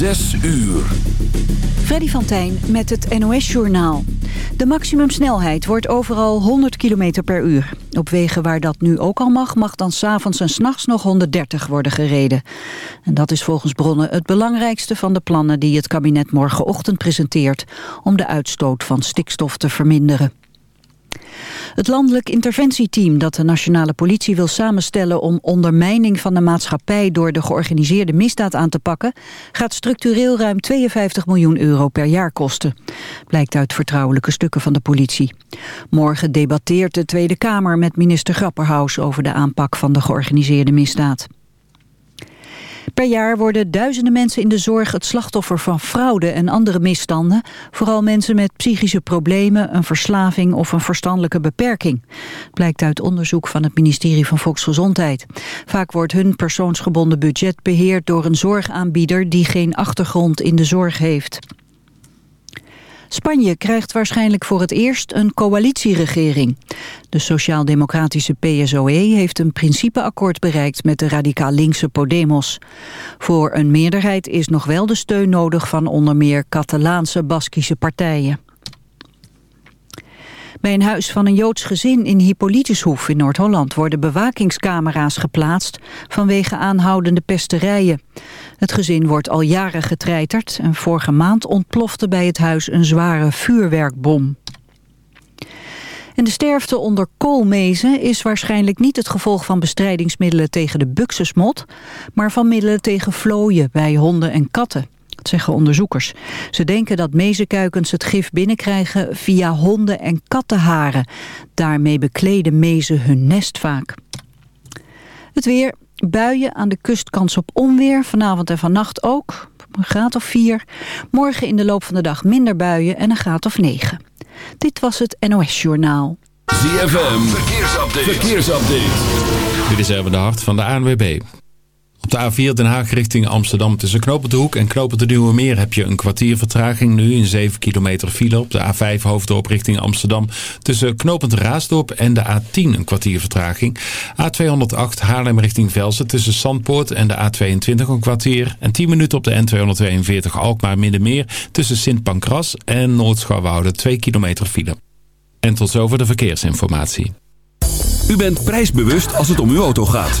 Zes uur. Freddy van Tijn met het NOS-journaal. De maximumsnelheid wordt overal 100 km per uur. Op wegen waar dat nu ook al mag, mag dan s'avonds en s'nachts nog 130 worden gereden. En dat is volgens bronnen het belangrijkste van de plannen die het kabinet morgenochtend presenteert... om de uitstoot van stikstof te verminderen. Het landelijk interventieteam dat de nationale politie wil samenstellen om ondermijning van de maatschappij door de georganiseerde misdaad aan te pakken, gaat structureel ruim 52 miljoen euro per jaar kosten. Blijkt uit vertrouwelijke stukken van de politie. Morgen debatteert de Tweede Kamer met minister Grapperhaus over de aanpak van de georganiseerde misdaad. Per jaar worden duizenden mensen in de zorg het slachtoffer van fraude en andere misstanden. Vooral mensen met psychische problemen, een verslaving of een verstandelijke beperking. Blijkt uit onderzoek van het ministerie van Volksgezondheid. Vaak wordt hun persoonsgebonden budget beheerd door een zorgaanbieder die geen achtergrond in de zorg heeft. Spanje krijgt waarschijnlijk voor het eerst een coalitieregering. De sociaal-democratische PSOE heeft een principeakkoord bereikt met de radicaal linkse Podemos. Voor een meerderheid is nog wel de steun nodig van onder meer Catalaanse Baskische partijen. Bij een huis van een Joods gezin in Hippolytushoef in Noord-Holland worden bewakingscamera's geplaatst vanwege aanhoudende pesterijen. Het gezin wordt al jaren getreiterd en vorige maand ontplofte bij het huis een zware vuurwerkbom. En de sterfte onder koolmezen is waarschijnlijk niet het gevolg van bestrijdingsmiddelen tegen de buxusmot, maar van middelen tegen vlooien bij honden en katten. Dat zeggen onderzoekers. Ze denken dat mezenkuikens het gif binnenkrijgen via honden- en kattenharen. Daarmee bekleden mezen hun nest vaak. Het weer, buien aan de kust kans op onweer. Vanavond en vannacht ook, een graad of 4. Morgen in de loop van de dag minder buien en een graad of 9. Dit was het NOS Journaal. ZFM, verkeersupdate. verkeersupdate. Dit is even de hart van de ANWB. Op de A4 Den Haag richting Amsterdam tussen Knopend de Hoek en Knopend de Nieuwe Meer heb je een kwartier vertraging nu in 7 kilometer file. Op de A5 Hoofddorp richting Amsterdam tussen Knopend Raasdorp en de A10 een kwartier vertraging. A208 Haarlem richting Velsen tussen Zandpoort en de A22 een kwartier. En 10 minuten op de N242 Alkmaar Middenmeer tussen Sint Pancras en Noordschouwwoude 2 kilometer file. En tot zover de verkeersinformatie. U bent prijsbewust als het om uw auto gaat.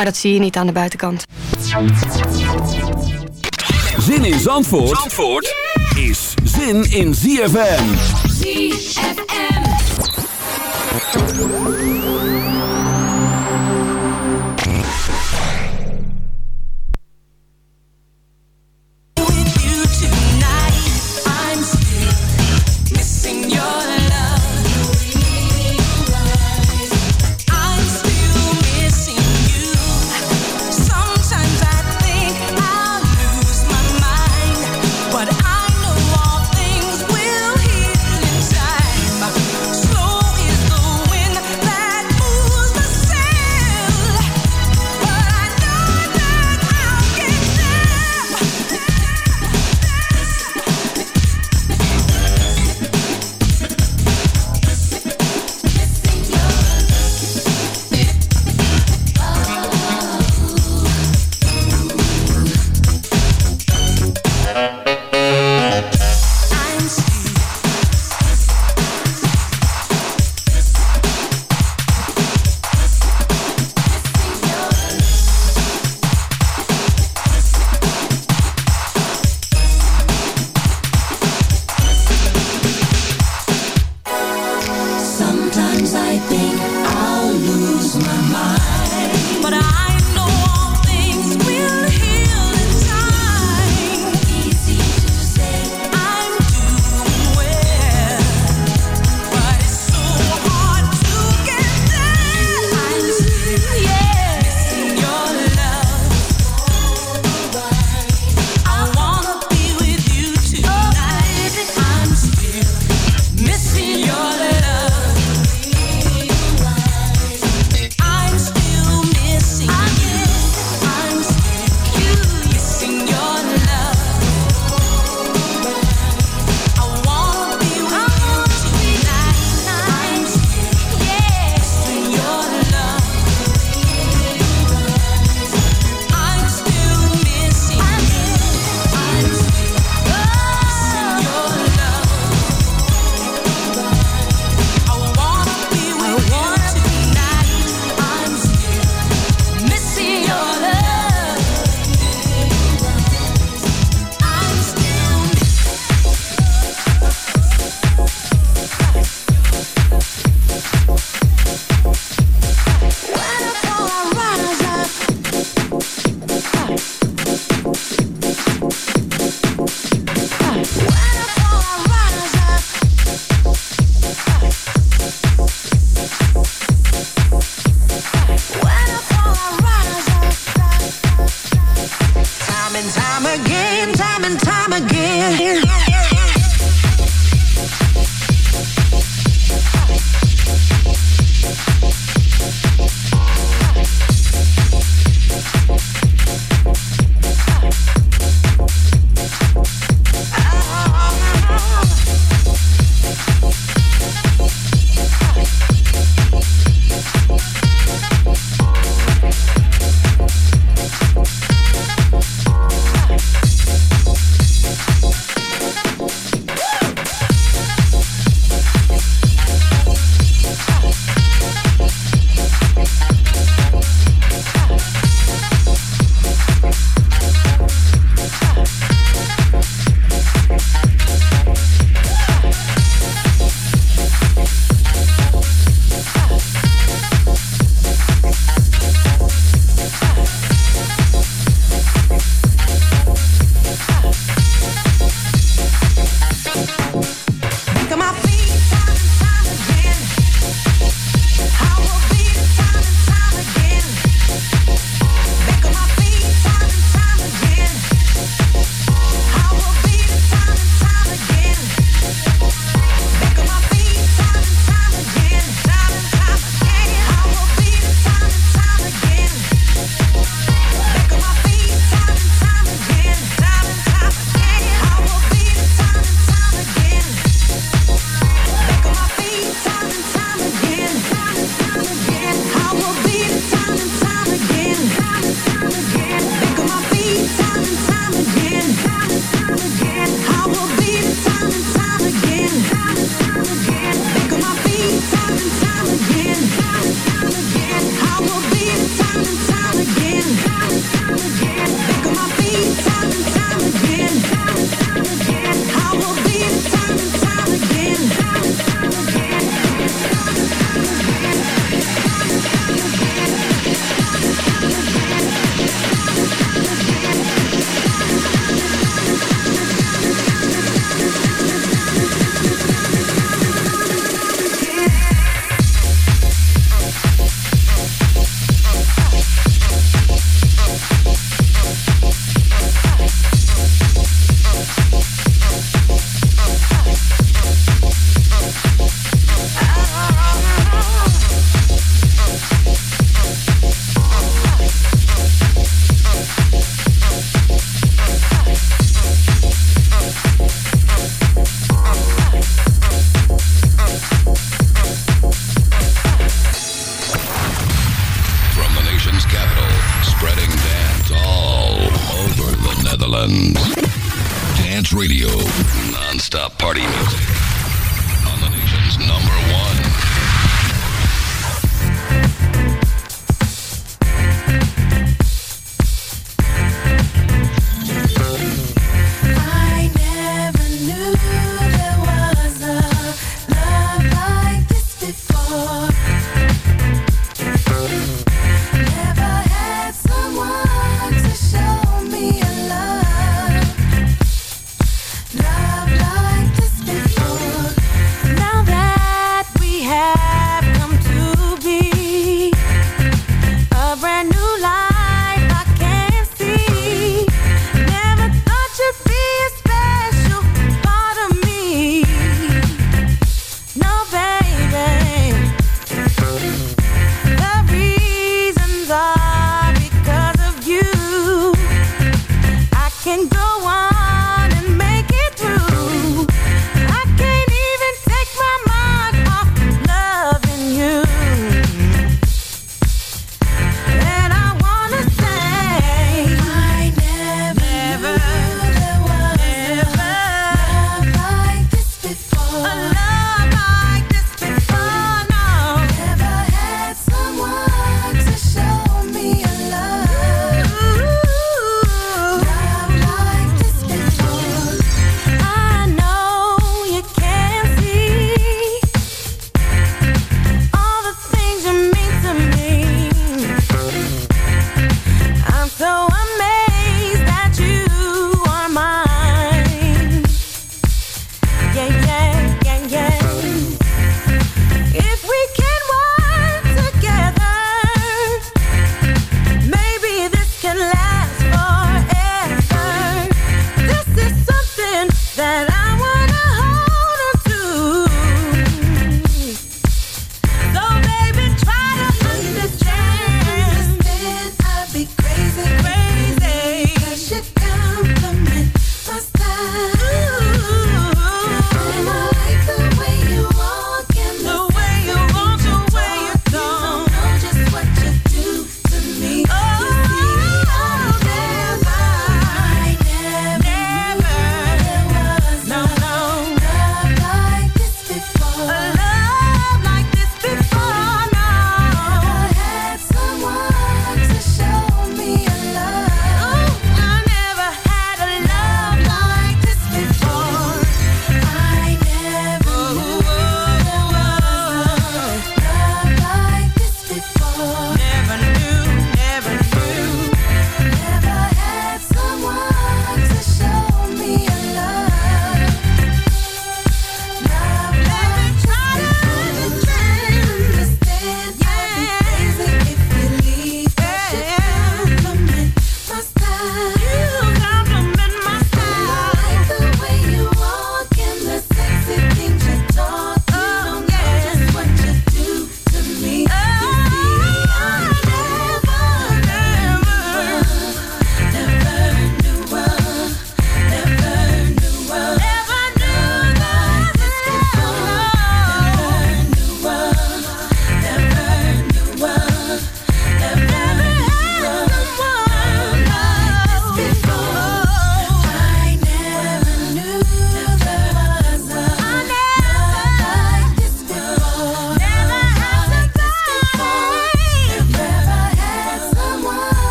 Maar dat zie je niet aan de buitenkant. Zin in Zandvoort, Zandvoort is zin in ZFM. ZFM.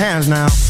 Hands now.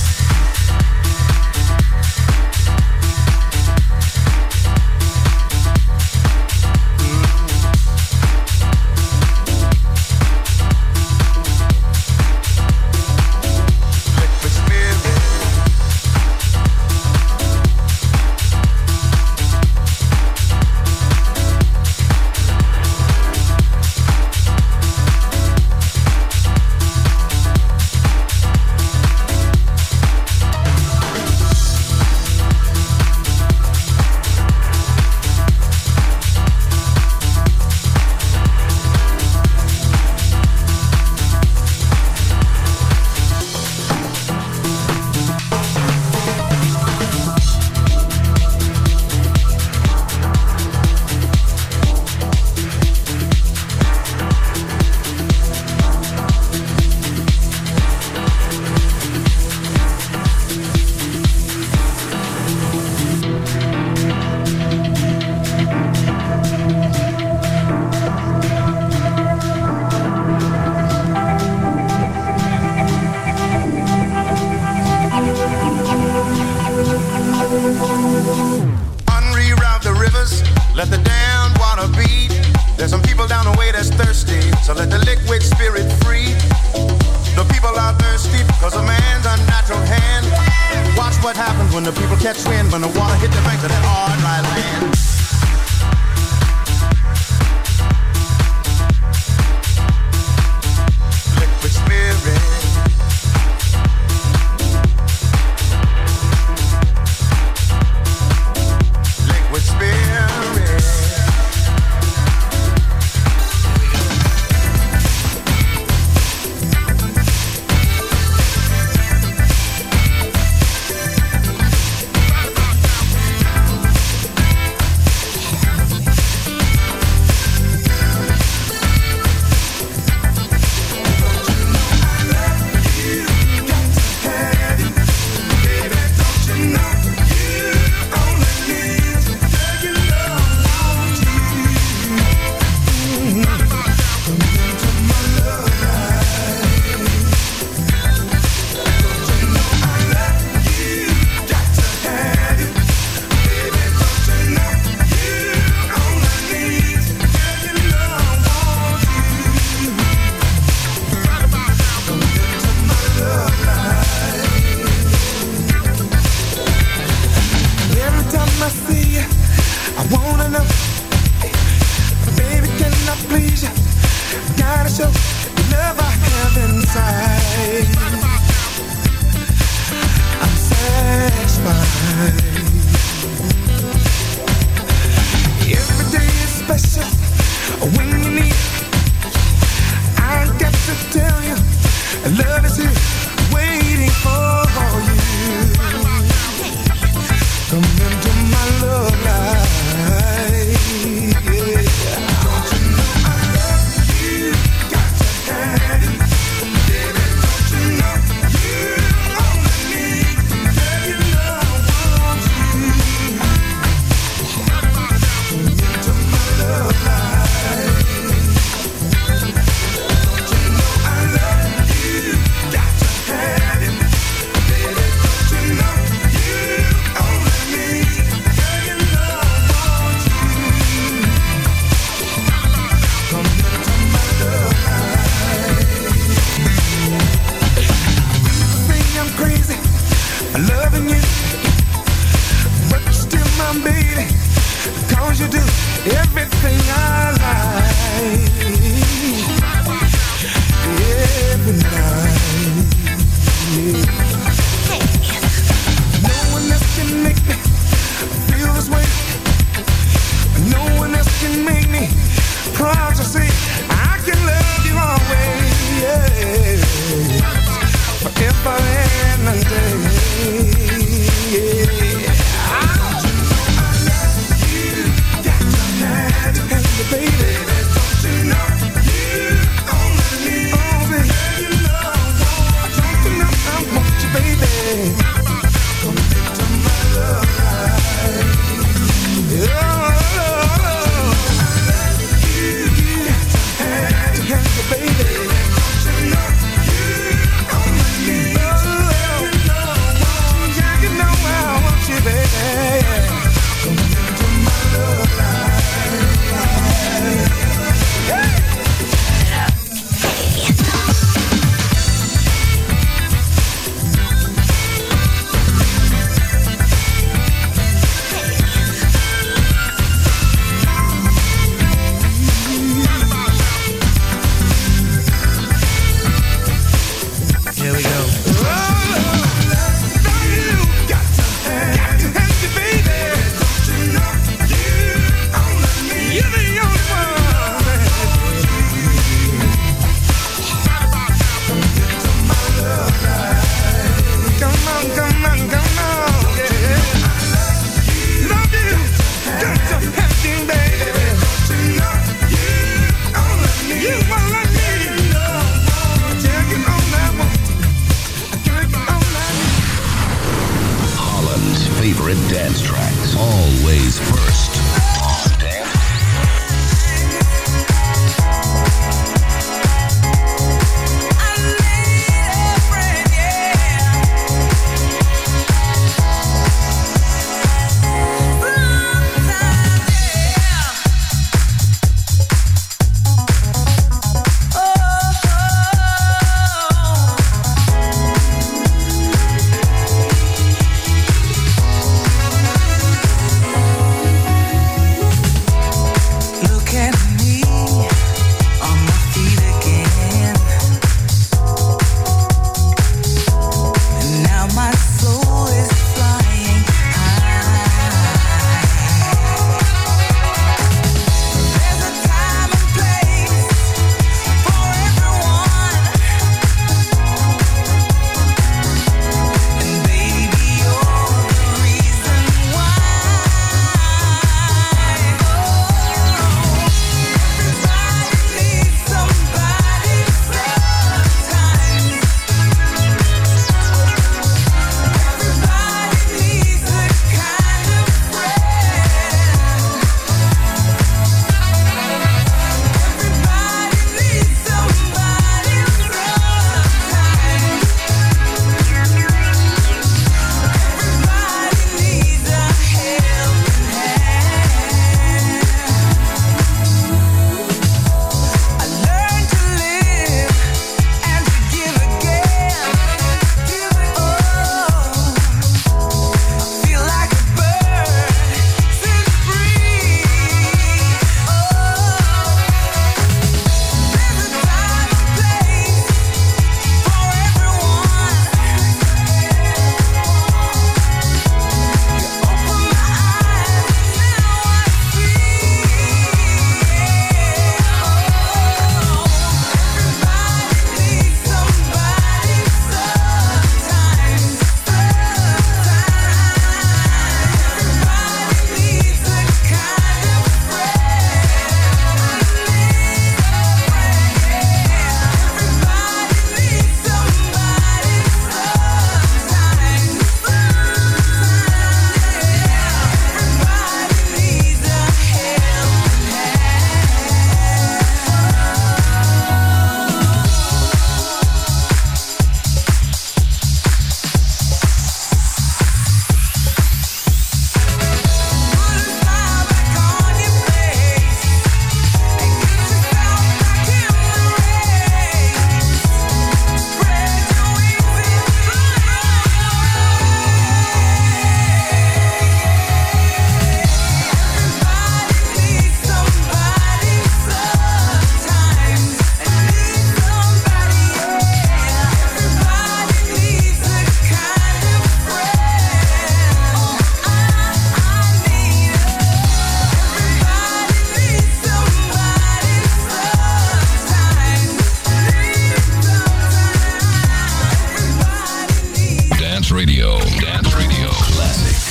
Classic.